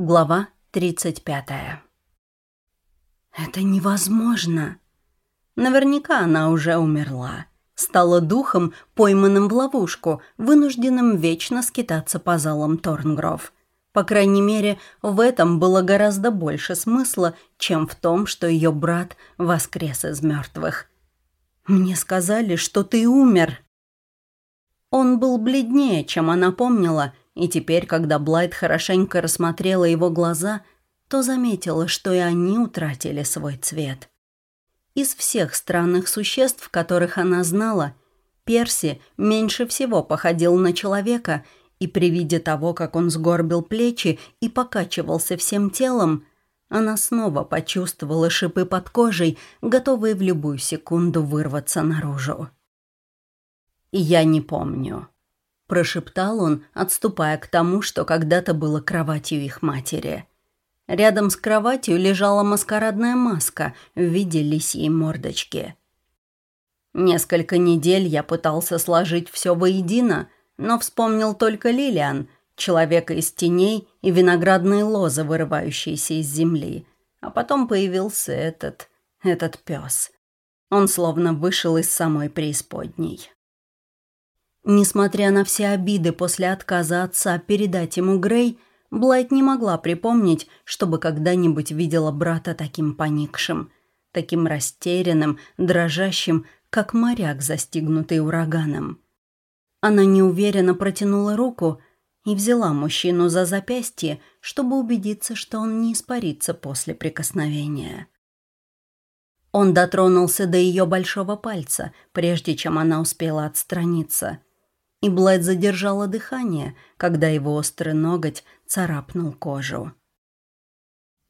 Глава 35. Это невозможно. Наверняка она уже умерла. Стала духом, пойманным в ловушку, вынужденным вечно скитаться по залам Торнгров. По крайней мере, в этом было гораздо больше смысла, чем в том, что ее брат воскрес из мертвых. «Мне сказали, что ты умер». Он был бледнее, чем она помнила, и теперь, когда Блайт хорошенько рассмотрела его глаза, то заметила, что и они утратили свой цвет. Из всех странных существ, которых она знала, Перси меньше всего походил на человека, и при виде того, как он сгорбил плечи и покачивался всем телом, она снова почувствовала шипы под кожей, готовые в любую секунду вырваться наружу. «Я не помню», прошептал он, отступая к тому, что когда-то было кроватью их матери. Рядом с кроватью лежала маскарадная маска в виде лисьей мордочки. Несколько недель я пытался сложить все воедино, но вспомнил только Лилиан, человека из теней и виноградные лозы, вырывающиеся из земли. А потом появился этот... этот пес. Он словно вышел из самой преисподней. Несмотря на все обиды после отказа отца передать ему Грей, Блайт не могла припомнить, чтобы когда-нибудь видела брата таким поникшим, таким растерянным, дрожащим, как моряк, застигнутый ураганом. Она неуверенно протянула руку и взяла мужчину за запястье, чтобы убедиться, что он не испарится после прикосновения. Он дотронулся до ее большого пальца, прежде чем она успела отстраниться – и Блайт задержала дыхание, когда его острый ноготь царапнул кожу.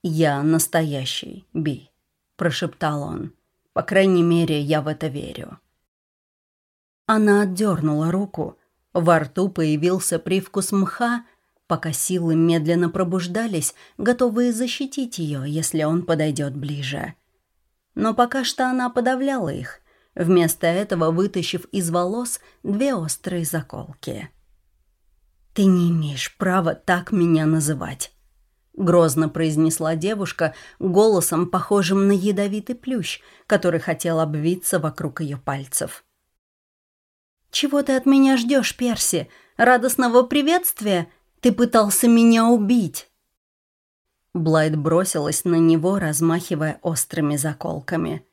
«Я настоящий, Би», — прошептал он. «По крайней мере, я в это верю». Она отдернула руку. Во рту появился привкус мха, пока силы медленно пробуждались, готовые защитить ее, если он подойдет ближе. Но пока что она подавляла их — вместо этого вытащив из волос две острые заколки. «Ты не имеешь права так меня называть», — грозно произнесла девушка голосом, похожим на ядовитый плющ, который хотел обвиться вокруг ее пальцев. «Чего ты от меня ждешь, Перси? Радостного приветствия? Ты пытался меня убить!» Блайт бросилась на него, размахивая острыми заколками.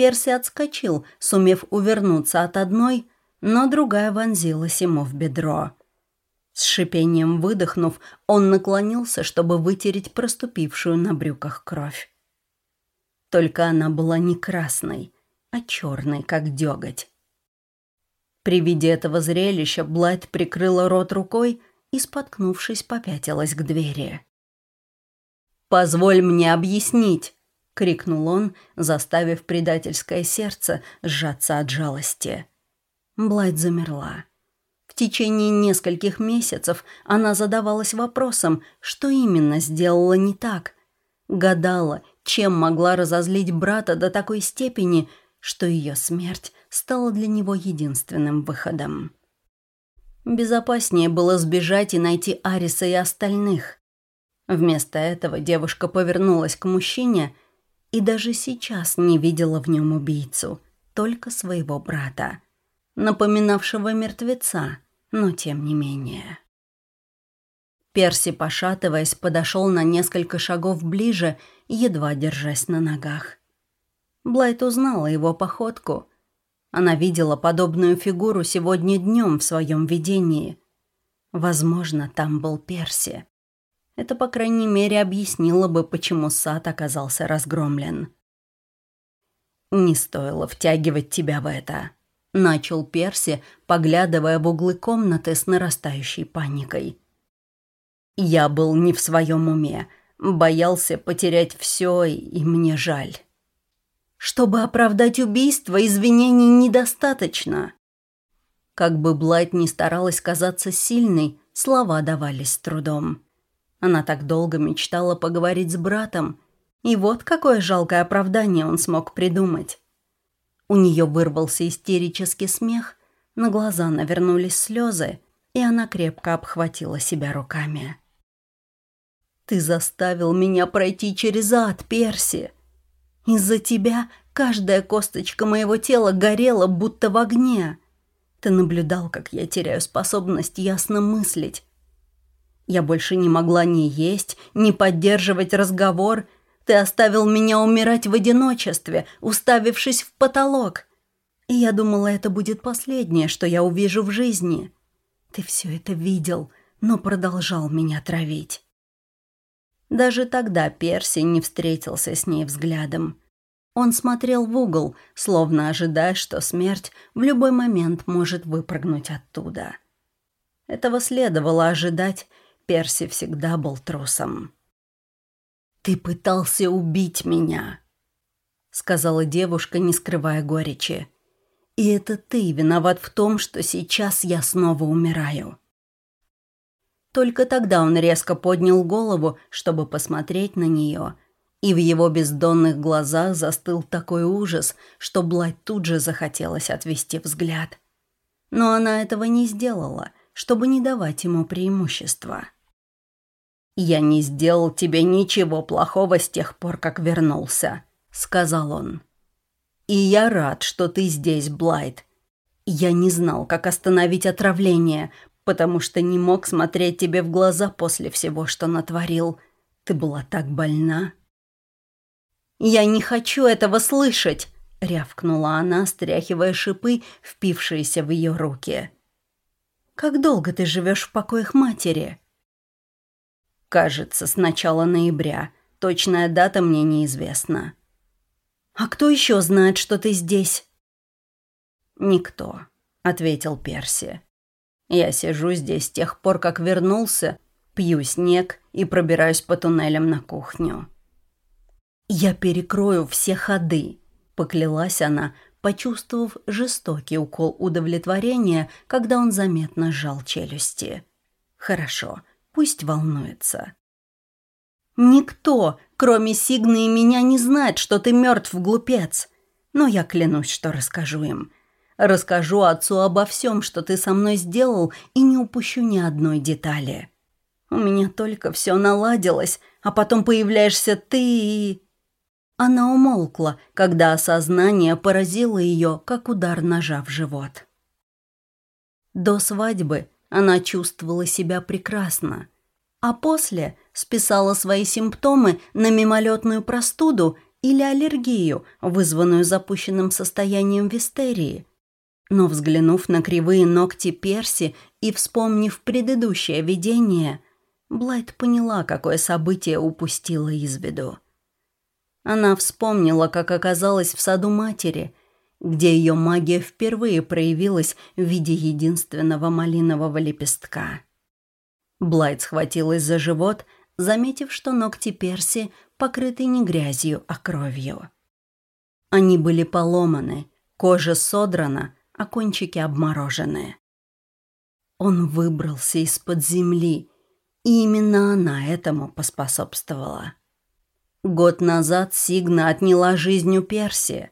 Перси отскочил, сумев увернуться от одной, но другая вонзилась ему в бедро. С шипением выдохнув, он наклонился, чтобы вытереть проступившую на брюках кровь. Только она была не красной, а черной, как деготь. При виде этого зрелища Блайт прикрыла рот рукой и, споткнувшись, попятилась к двери. «Позволь мне объяснить», — крикнул он, заставив предательское сердце сжаться от жалости. Блайт замерла. В течение нескольких месяцев она задавалась вопросом, что именно сделала не так. Гадала, чем могла разозлить брата до такой степени, что ее смерть стала для него единственным выходом. Безопаснее было сбежать и найти Ариса и остальных. Вместо этого девушка повернулась к мужчине — и даже сейчас не видела в нем убийцу, только своего брата, напоминавшего мертвеца, но тем не менее. Перси, пошатываясь, подошел на несколько шагов ближе, едва держась на ногах. Блайт узнала его походку. Она видела подобную фигуру сегодня днем в своем видении. Возможно, там был Перси. Это, по крайней мере, объяснило бы, почему сад оказался разгромлен. «Не стоило втягивать тебя в это», — начал Перси, поглядывая в углы комнаты с нарастающей паникой. «Я был не в своем уме, боялся потерять все, и мне жаль». «Чтобы оправдать убийство, извинений недостаточно». Как бы Блайт ни старалась казаться сильной, слова давались с трудом. Она так долго мечтала поговорить с братом, и вот какое жалкое оправдание он смог придумать. У нее вырвался истерический смех, на глаза навернулись слезы, и она крепко обхватила себя руками. Ты заставил меня пройти через ад, Перси. Из-за тебя каждая косточка моего тела горела, будто в огне. Ты наблюдал, как я теряю способность ясно мыслить. Я больше не могла ни есть, ни поддерживать разговор. Ты оставил меня умирать в одиночестве, уставившись в потолок. И я думала, это будет последнее, что я увижу в жизни. Ты все это видел, но продолжал меня травить. Даже тогда Перси не встретился с ней взглядом. Он смотрел в угол, словно ожидая, что смерть в любой момент может выпрыгнуть оттуда. Этого следовало ожидать, Перси всегда был трусом. «Ты пытался убить меня», — сказала девушка, не скрывая горечи. «И это ты виноват в том, что сейчас я снова умираю». Только тогда он резко поднял голову, чтобы посмотреть на нее, и в его бездонных глазах застыл такой ужас, что Блайт тут же захотелось отвести взгляд. Но она этого не сделала, чтобы не давать ему преимущества. «Я не сделал тебе ничего плохого с тех пор, как вернулся», — сказал он. «И я рад, что ты здесь, Блайт. Я не знал, как остановить отравление, потому что не мог смотреть тебе в глаза после всего, что натворил. Ты была так больна». «Я не хочу этого слышать!» — рявкнула она, стряхивая шипы, впившиеся в ее руки. «Как долго ты живешь в покоях матери?» «Кажется, с начала ноября. Точная дата мне неизвестна». «А кто еще знает, что ты здесь?» «Никто», — ответил Перси. Я сижу здесь с тех пор, как вернулся, пью снег и пробираюсь по туннелям на кухню. «Я перекрою все ходы», — поклялась она, почувствовав жестокий укол удовлетворения, когда он заметно сжал челюсти. «Хорошо, пусть волнуется». «Никто, кроме Сигны и меня, не знает, что ты мертв, глупец. Но я клянусь, что расскажу им. Расскажу отцу обо всем, что ты со мной сделал, и не упущу ни одной детали. У меня только все наладилось, а потом появляешься ты и...» Она умолкла, когда осознание поразило ее, как удар ножа в живот. До свадьбы она чувствовала себя прекрасно, а после списала свои симптомы на мимолетную простуду или аллергию, вызванную запущенным состоянием вистерии – но взглянув на кривые ногти Перси и вспомнив предыдущее видение, Блайт поняла, какое событие упустила из виду. Она вспомнила, как оказалась в саду матери, где ее магия впервые проявилась в виде единственного малинового лепестка. Блайт схватилась за живот, заметив, что ногти Перси покрыты не грязью, а кровью. Они были поломаны, кожа содрана, а кончики обмороженные. Он выбрался из-под земли, и именно она этому поспособствовала. Год назад Сигна отняла жизнь у Перси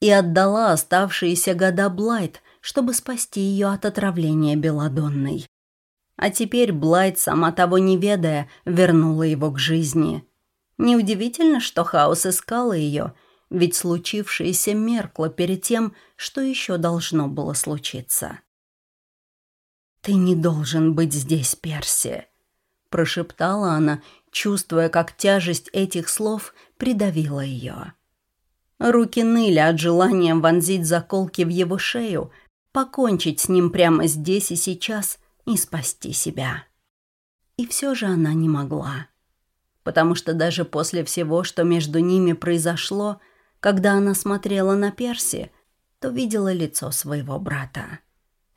и отдала оставшиеся года Блайт, чтобы спасти ее от отравления Беладонной. А теперь Блайт, сама того не ведая, вернула его к жизни. Неудивительно, что Хаос искала ее — ведь случившееся меркло перед тем, что еще должно было случиться. «Ты не должен быть здесь, Перси», — прошептала она, чувствуя, как тяжесть этих слов придавила ее. Руки ныли от желания вонзить заколки в его шею, покончить с ним прямо здесь и сейчас и спасти себя. И все же она не могла. Потому что даже после всего, что между ними произошло, когда она смотрела на Перси, то видела лицо своего брата.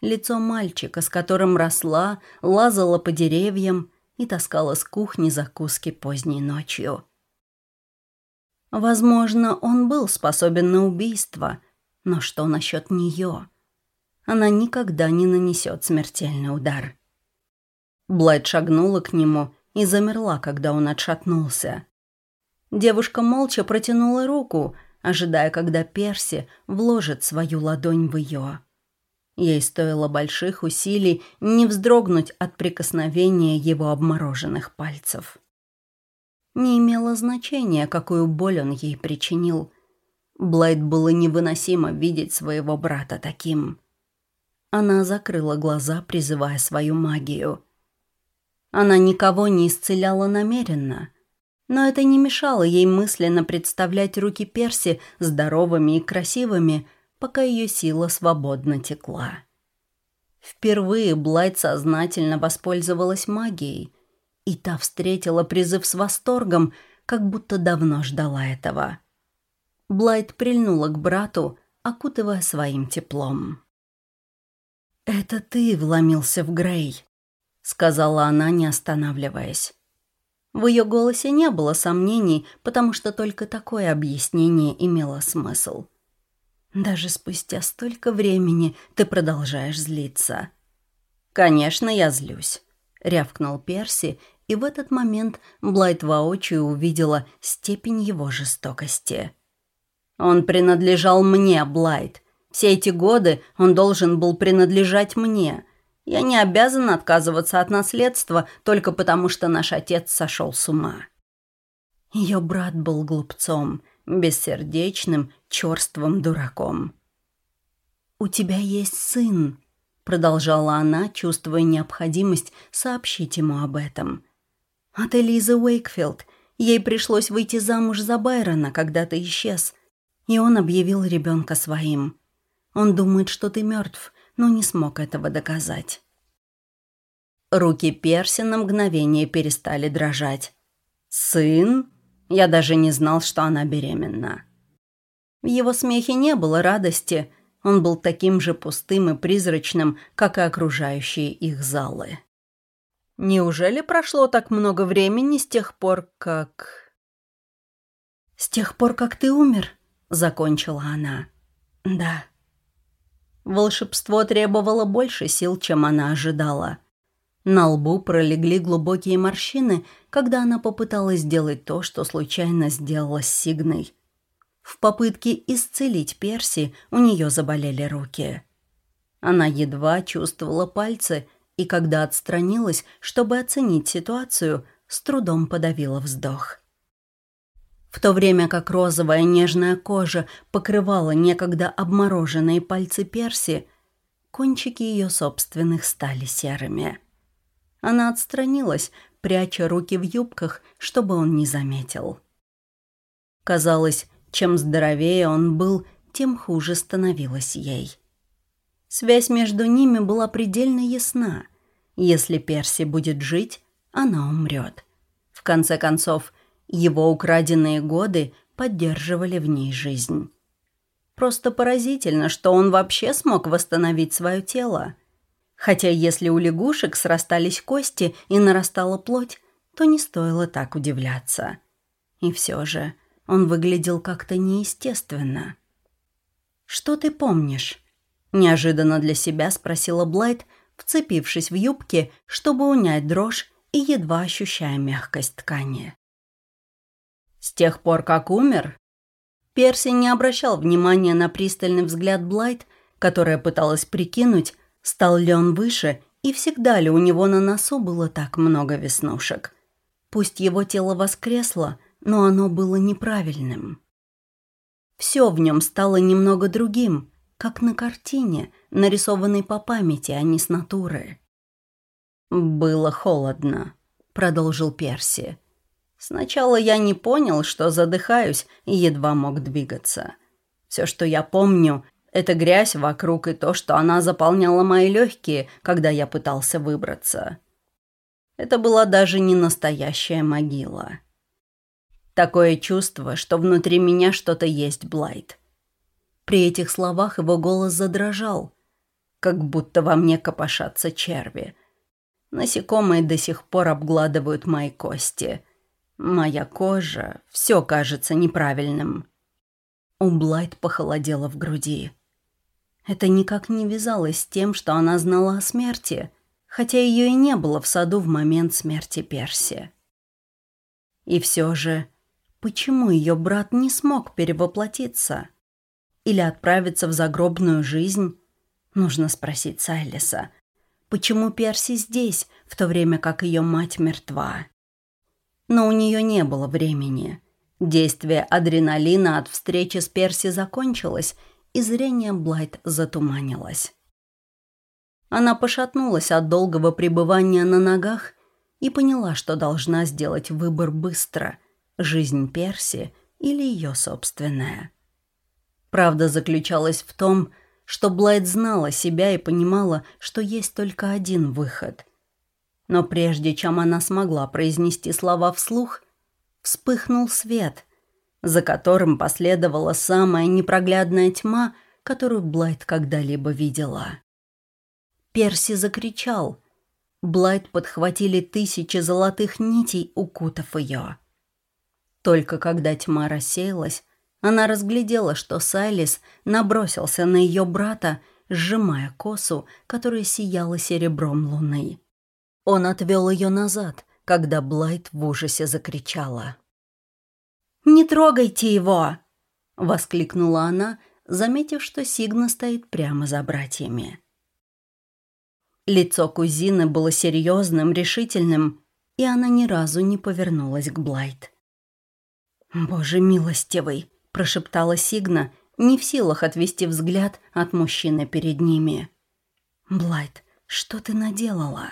Лицо мальчика, с которым росла, лазала по деревьям и таскала с кухни закуски поздней ночью. Возможно, он был способен на убийство, но что насчет нее? Она никогда не нанесет смертельный удар. Блайт шагнула к нему и замерла, когда он отшатнулся. Девушка молча протянула руку — ожидая, когда Перси вложит свою ладонь в ее. Ей стоило больших усилий не вздрогнуть от прикосновения его обмороженных пальцев. Не имело значения, какую боль он ей причинил. Блайт было невыносимо видеть своего брата таким. Она закрыла глаза, призывая свою магию. Она никого не исцеляла намеренно, но это не мешало ей мысленно представлять руки Перси здоровыми и красивыми, пока ее сила свободно текла. Впервые Блайт сознательно воспользовалась магией, и та встретила призыв с восторгом, как будто давно ждала этого. Блайт прильнула к брату, окутывая своим теплом. «Это ты вломился в Грей», — сказала она, не останавливаясь. В ее голосе не было сомнений, потому что только такое объяснение имело смысл. Даже спустя столько времени ты продолжаешь злиться. «Конечно, я злюсь», — рявкнул Перси, и в этот момент Блайт воочию увидела степень его жестокости. «Он принадлежал мне, Блайт. Все эти годы он должен был принадлежать мне. Я не обязан отказываться от наследства только потому, что наш отец сошел с ума». Ее брат был глупцом, бессердечным, черствым дураком. «У тебя есть сын», — продолжала она, чувствуя необходимость сообщить ему об этом. «От Элизы Уэйкфилд. Ей пришлось выйти замуж за Байрона, когда ты исчез, и он объявил ребенка своим. Он думает, что ты мертв, но не смог этого доказать». Руки Перси на мгновение перестали дрожать. «Сын? Я даже не знал, что она беременна». В его смехе не было радости, он был таким же пустым и призрачным, как и окружающие их залы. Неужели прошло так много времени с тех пор, как... «С тех пор, как ты умер?» — закончила она. «Да». Волшебство требовало больше сил, чем она ожидала. На лбу пролегли глубокие морщины, когда она попыталась сделать то, что случайно сделала с Сигной. В попытке исцелить Перси у нее заболели руки. Она едва чувствовала пальцы, и когда отстранилась, чтобы оценить ситуацию, с трудом подавила вздох. В то время как розовая нежная кожа покрывала некогда обмороженные пальцы Перси, кончики ее собственных стали серыми. Она отстранилась, пряча руки в юбках, чтобы он не заметил. Казалось, чем здоровее он был, тем хуже становилось ей. Связь между ними была предельно ясна. Если Перси будет жить, она умрет. В конце концов, его украденные годы поддерживали в ней жизнь. Просто поразительно, что он вообще смог восстановить свое тело. Хотя если у лягушек срастались кости и нарастала плоть, то не стоило так удивляться. И все же он выглядел как-то неестественно. «Что ты помнишь?» – неожиданно для себя спросила Блайт, вцепившись в юбки, чтобы унять дрожь и едва ощущая мягкость ткани. «С тех пор, как умер?» Перси не обращал внимания на пристальный взгляд Блайт, которая пыталась прикинуть, стал ли он выше и всегда ли у него на носу было так много веснушек. Пусть его тело воскресло – но оно было неправильным. Все в нем стало немного другим, как на картине, нарисованной по памяти, а не с натуры. «Было холодно», — продолжил Перси. «Сначала я не понял, что задыхаюсь и едва мог двигаться. Все, что я помню, это грязь вокруг и то, что она заполняла мои легкие, когда я пытался выбраться. Это была даже не настоящая могила». Такое чувство, что внутри меня что-то есть, Блайт. При этих словах его голос задрожал, как будто во мне копошатся черви. Насекомые до сих пор обгладывают мои кости. Моя кожа, все кажется неправильным. У Блайт похолодело в груди. Это никак не вязалось с тем, что она знала о смерти, хотя ее и не было в саду в момент смерти Перси. И все же Почему ее брат не смог перевоплотиться? Или отправиться в загробную жизнь? Нужно спросить Сайлиса. Почему Перси здесь, в то время как ее мать мертва? Но у нее не было времени. Действие адреналина от встречи с Перси закончилось, и зрение Блайт затуманилось. Она пошатнулась от долгого пребывания на ногах и поняла, что должна сделать выбор быстро – жизнь Перси или ее собственная. Правда заключалась в том, что Блайт знала себя и понимала, что есть только один выход. Но прежде чем она смогла произнести слова вслух, вспыхнул свет, за которым последовала самая непроглядная тьма, которую Блайт когда-либо видела. Перси закричал. Блайт подхватили тысячи золотых нитей, укутав ее. Только когда тьма рассеялась, она разглядела, что Сайлис набросился на ее брата, сжимая косу, которая сияла серебром луны. Он отвел ее назад, когда Блайт в ужасе закричала. «Не трогайте его!» — воскликнула она, заметив, что Сигна стоит прямо за братьями. Лицо кузины было серьезным, решительным, и она ни разу не повернулась к Блайт. «Боже милостивый!» – прошептала Сигна, не в силах отвести взгляд от мужчины перед ними. «Блайт, что ты наделала?»